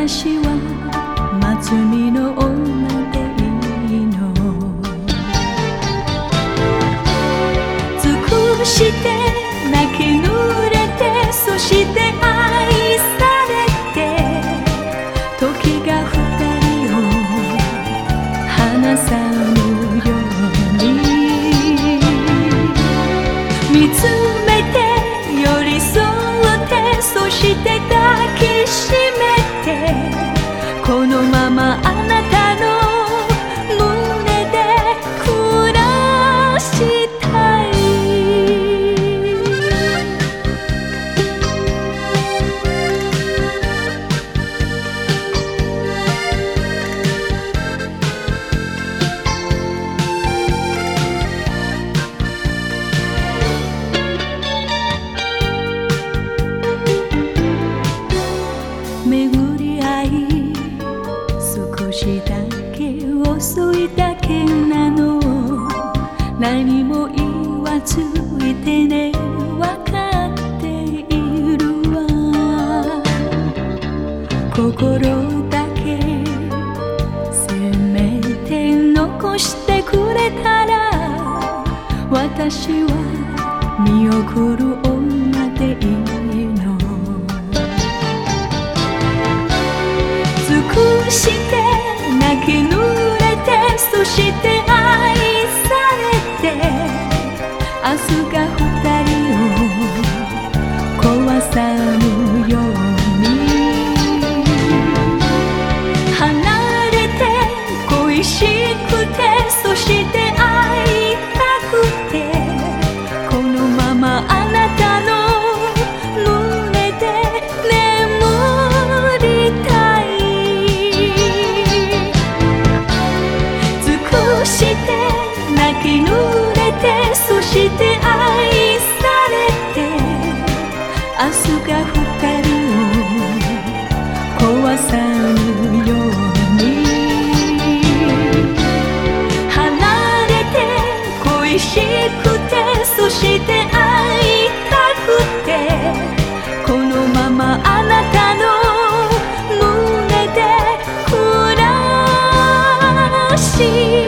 私は松見のしだけ遅いだけなの。何も言わずいてね。分かっているわ。心だけせめて残してくれたら。私は見送る女でいいの。尽くして泣き濡れてそしてき濡れてそして愛されて明日が二人を壊さぬように。離れて恋しくてそして愛たくてこのままあなたの胸で暮らし